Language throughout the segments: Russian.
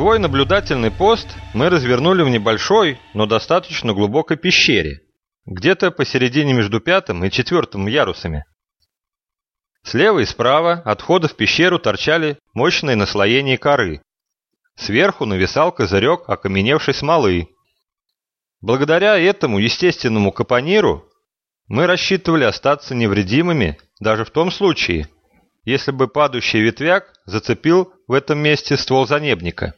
Свой наблюдательный пост мы развернули в небольшой, но достаточно глубокой пещере, где-то посередине между пятым и четвертым ярусами. Слева и справа от входа в пещеру торчали мощные наслоения коры. Сверху нависал козырек окаменевшей смолы. Благодаря этому естественному капониру мы рассчитывали остаться невредимыми даже в том случае, если бы падающий ветвяк зацепил в этом месте ствол занебника.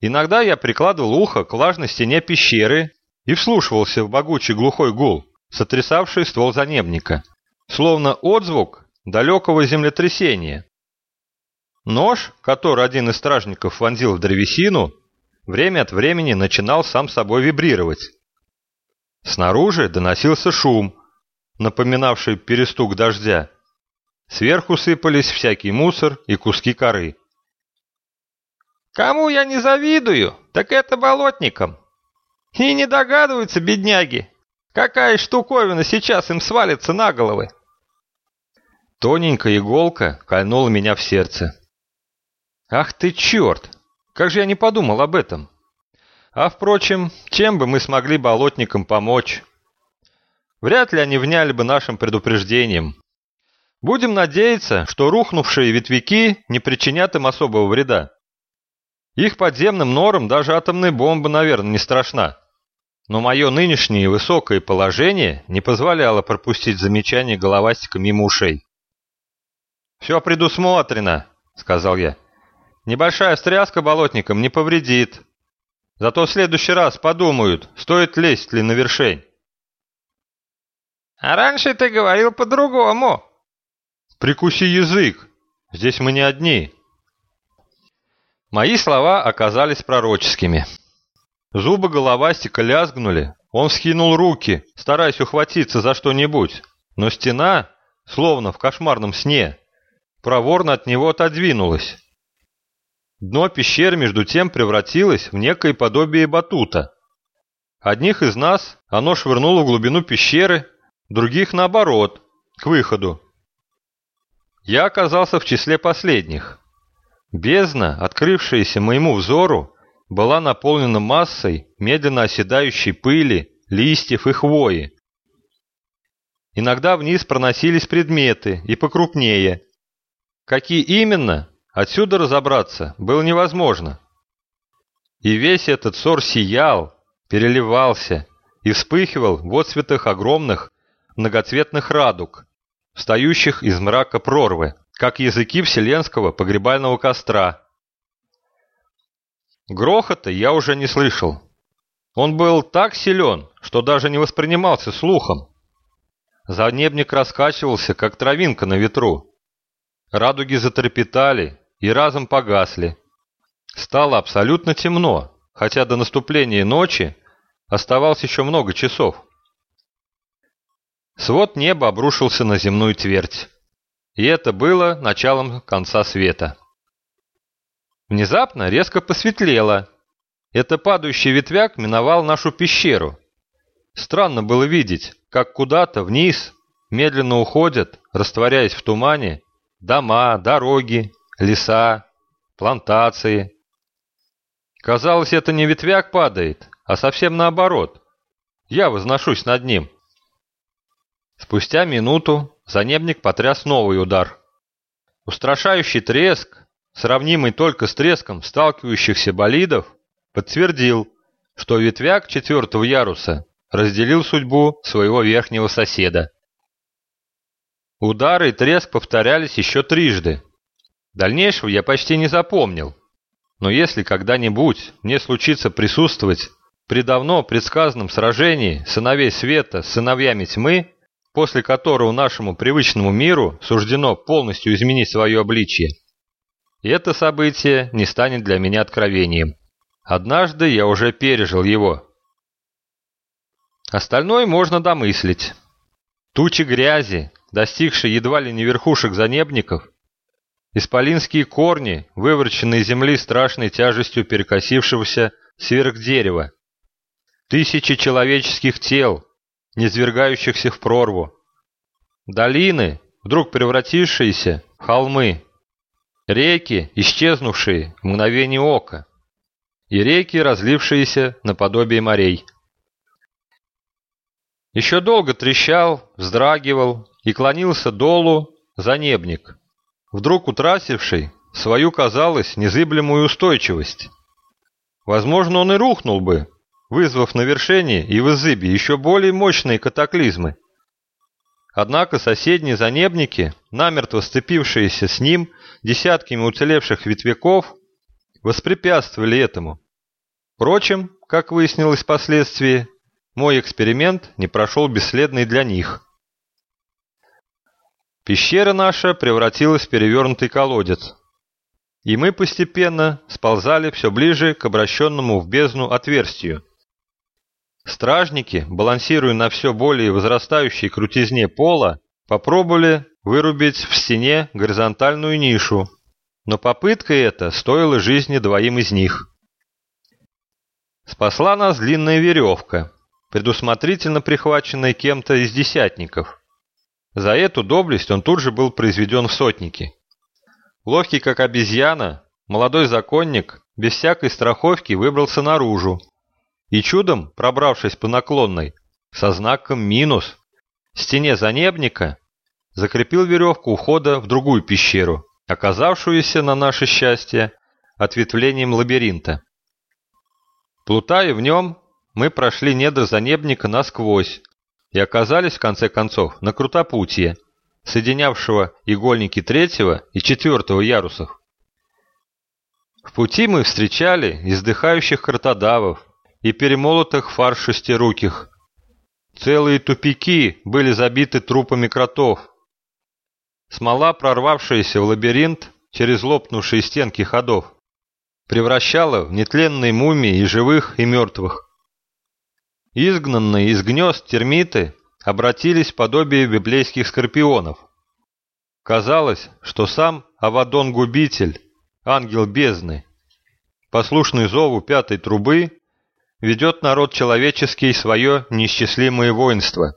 Иногда я прикладывал ухо к влажной стене пещеры и вслушивался в могучий глухой гул, сотрясавший ствол занебника, словно отзвук далекого землетрясения. Нож, который один из стражников вонзил в древесину, время от времени начинал сам собой вибрировать. Снаружи доносился шум, напоминавший перестук дождя. Сверху сыпались всякий мусор и куски коры. Кому я не завидую, так это болотникам. И не догадываются, бедняги, какая штуковина сейчас им свалится на головы. Тоненькая иголка кольнула меня в сердце. Ах ты черт! Как же я не подумал об этом? А впрочем, чем бы мы смогли болотникам помочь? Вряд ли они вняли бы нашим предупреждением. Будем надеяться, что рухнувшие ветвяки не причинят им особого вреда. Их подземным норам даже атомная бомба, наверное, не страшна. Но мое нынешнее высокое положение не позволяло пропустить замечание головастика мимо ушей. «Все предусмотрено», — сказал я. «Небольшая встряска болотникам не повредит. Зато в следующий раз подумают, стоит лезть ли на вершень». «А раньше ты говорил по-другому», Прикуси язык. Здесь мы не одни. Мои слова оказались пророческими. Зубы головастика лязгнули. Он скинул руки, стараясь ухватиться за что-нибудь. Но стена, словно в кошмарном сне, проворно от него отодвинулась. Дно пещеры между тем превратилось в некое подобие батута. Одних из нас оно швырнуло в глубину пещеры, других наоборот, к выходу. Я оказался в числе последних. Бездна, открывшаяся моему взору, была наполнена массой медленно оседающей пыли, листьев и хвои. Иногда вниз проносились предметы, и покрупнее. Какие именно, отсюда разобраться было невозможно. И весь этот сор сиял, переливался и вспыхивал в отцветах огромных многоцветных радуг, встающих из мрака прорвы, как языки вселенского погребального костра. Грохота я уже не слышал. Он был так силен, что даже не воспринимался слухом. Занебник раскачивался, как травинка на ветру. Радуги затрепетали и разом погасли. Стало абсолютно темно, хотя до наступления ночи оставалось еще много часов. Свод неба обрушился на земную твердь. И это было началом конца света. Внезапно резко посветлело. Это падающий ветвяк миновал нашу пещеру. Странно было видеть, как куда-то вниз медленно уходят, растворяясь в тумане, дома, дороги, леса, плантации. Казалось, это не ветвяк падает, а совсем наоборот. Я возношусь над ним. Спустя минуту занебник потряс новый удар. Устрашающий треск, сравнимый только с треском сталкивающихся болидов, подтвердил, что ветвяк четвертого яруса разделил судьбу своего верхнего соседа. Удары и треск повторялись еще трижды. Дальнейшего я почти не запомнил. Но если когда-нибудь мне случится присутствовать при давно предсказанном сражении сыновей света с сыновьями тьмы, после которого нашему привычному миру суждено полностью изменить свое обличие. И это событие не станет для меня откровением. Однажды я уже пережил его. Остальное можно домыслить. Тучи грязи, достигшие едва ли не верхушек занебников, исполинские корни, вывороченные земли страшной тяжестью перекосившегося сверхдерева, тысячи человеческих тел, низвергающихся в прорву. Долины, вдруг превратившиеся в холмы. реки, исчезнувшие в мгновение ока, и реки, разлившиеся наподобие морей. Еще долго трещал, вздрагивал и клонился долу занебник, вдруг утративший свою, казалось, незыблемую устойчивость. Возможно, он и рухнул бы, вызвав на вершине и в изыбе еще более мощные катаклизмы. Однако соседние занебники, намертво сцепившиеся с ним десятками уцелевших ветвяков, воспрепятствовали этому. Впрочем, как выяснилось впоследствии, мой эксперимент не прошел бесследно и для них. Пещера наша превратилась в перевернутый колодец, и мы постепенно сползали все ближе к обращенному в бездну отверстию. Стражники, балансируя на все более возрастающей крутизне пола, попробовали вырубить в стене горизонтальную нишу, но попытка эта стоила жизни двоим из них. Спасла нас длинная веревка, предусмотрительно прихваченная кем-то из десятников. За эту доблесть он тут же был произведен в сотники. Ловкий как обезьяна, молодой законник без всякой страховки выбрался наружу, и чудом, пробравшись по наклонной, со знаком минус, стене занебника, закрепил веревку ухода в другую пещеру, оказавшуюся, на наше счастье, ответвлением лабиринта. Плутая в нем, мы прошли недра занебника насквозь и оказались, в конце концов, на крутопутье, соединявшего игольники третьего и четвертого ярусов. В пути мы встречали издыхающих картодавов, и перемолотых фарш шестируких. Целые тупики были забиты трупами кротов. Смола, прорвавшаяся в лабиринт через лопнувшие стенки ходов, превращала в нетленные мумии и живых, и мертвых. Изгнанные из гнезд термиты обратились в подобие библейских скорпионов. Казалось, что сам Авадон-губитель, ангел бездны, послушный зову пятой трубы, ведет народ человеческий свое неисчислимое воинство.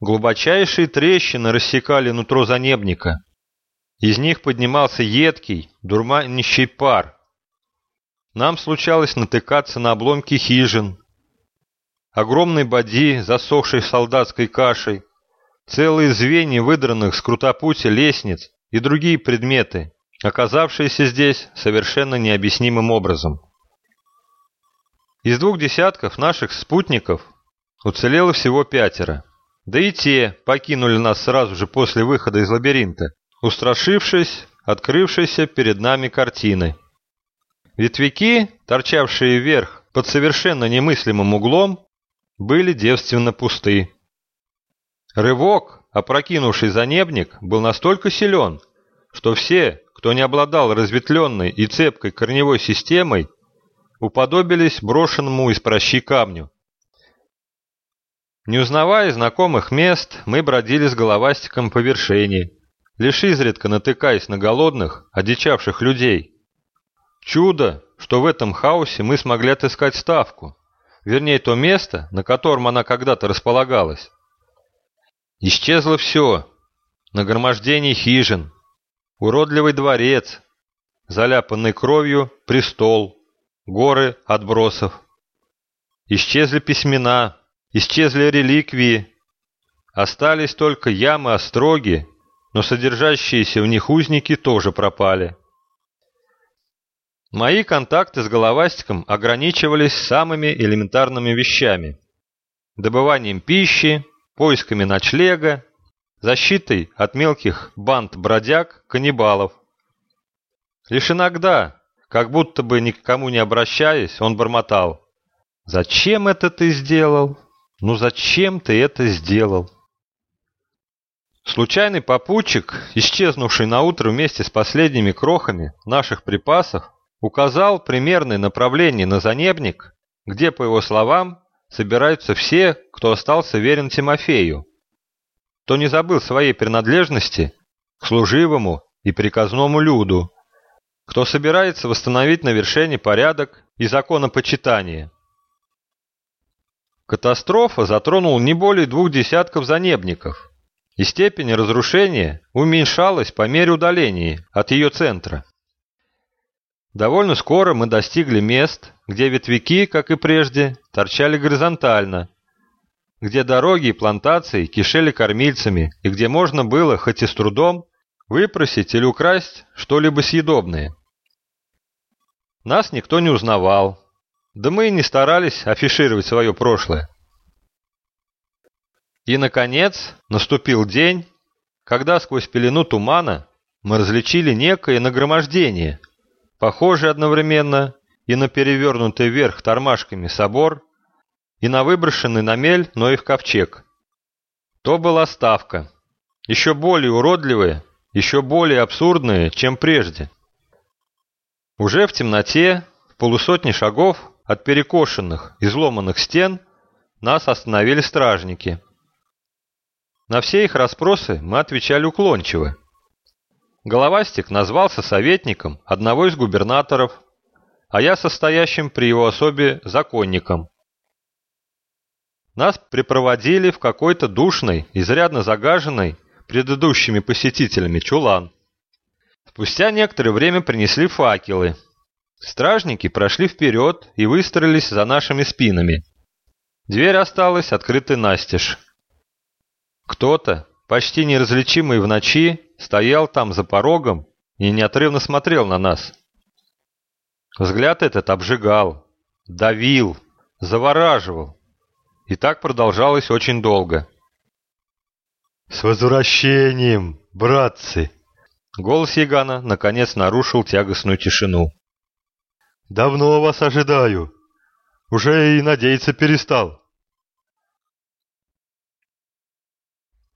Глубочайшие трещины рассекали нутро занебника. Из них поднимался едкий, дурманящий пар. Нам случалось натыкаться на обломки хижин, огромной боди, засохшей солдатской кашей, целые звенья выдранных с крутопути лестниц и другие предметы, оказавшиеся здесь совершенно необъяснимым образом. Из двух десятков наших спутников уцелело всего пятеро. Да и те покинули нас сразу же после выхода из лабиринта, устрашившись открывшейся перед нами картины. Ветвяки, торчавшие вверх под совершенно немыслимым углом, были девственно пусты. Рывок, опрокинувший занебник, был настолько силен, что все, кто не обладал разветвленной и цепкой корневой системой, уподобились брошенному из прощи камню. Не узнавая знакомых мест, мы бродили с головастиком по вершине, лишь изредка натыкаясь на голодных, одичавших людей. Чудо, что в этом хаосе мы смогли отыскать ставку, вернее то место, на котором она когда-то располагалась. Исчезло все, нагромождение хижин, уродливый дворец, заляпанный кровью престол, горы отбросов. Исчезли письмена, исчезли реликвии. Остались только ямы-остроги, но содержащиеся в них узники тоже пропали. Мои контакты с головастиком ограничивались самыми элементарными вещами. Добыванием пищи, поисками ночлега, защитой от мелких банд бродяг, каннибалов. Лишь иногда, как будто бы никому не обращаясь, он бормотал. «Зачем это ты сделал? Ну зачем ты это сделал?» Случайный попутчик, исчезнувший на утро вместе с последними крохами наших припасов, указал примерное направление на занебник, где, по его словам, собираются все, кто остался верен Тимофею, кто не забыл своей принадлежности к служивому и приказному люду, кто собирается восстановить на вершине порядок и законопочитание. Катастрофа затронула не более двух десятков занебников, и степень разрушения уменьшалась по мере удаления от ее центра. Довольно скоро мы достигли мест, где ветвяки, как и прежде, торчали горизонтально, где дороги и плантации кишели кормильцами и где можно было, хоть и с трудом, выпросить или украсть что-либо съедобное. Нас никто не узнавал, да мы и не старались афишировать свое прошлое. И, наконец, наступил день, когда сквозь пелену тумана мы различили некое нагромождение, похожее одновременно и на перевернутый вверх тормашками собор, и на выброшенный на мель Ноев ковчег. То была ставка, еще более уродливая, еще более абсурдная, чем прежде. Уже в темноте, в полусотни шагов от перекошенных, изломанных стен, нас остановили стражники – на все их расспросы мы отвечали уклончиво. Головастик назвался советником одного из губернаторов, а я состоящим при его особе законником. Нас припроводили в какой-то душный, изрядно загаженный предыдущими посетителями чулан. Спустя некоторое время принесли факелы. Стражники прошли вперед и выстроились за нашими спинами. Дверь осталась открытой настежь. Кто-то, почти неразличимый в ночи, стоял там за порогом и неотрывно смотрел на нас. Взгляд этот обжигал, давил, завораживал. И так продолжалось очень долго. «С возвращением, братцы!» Голос Ягана наконец нарушил тягостную тишину. «Давно вас ожидаю. Уже и надеяться перестал».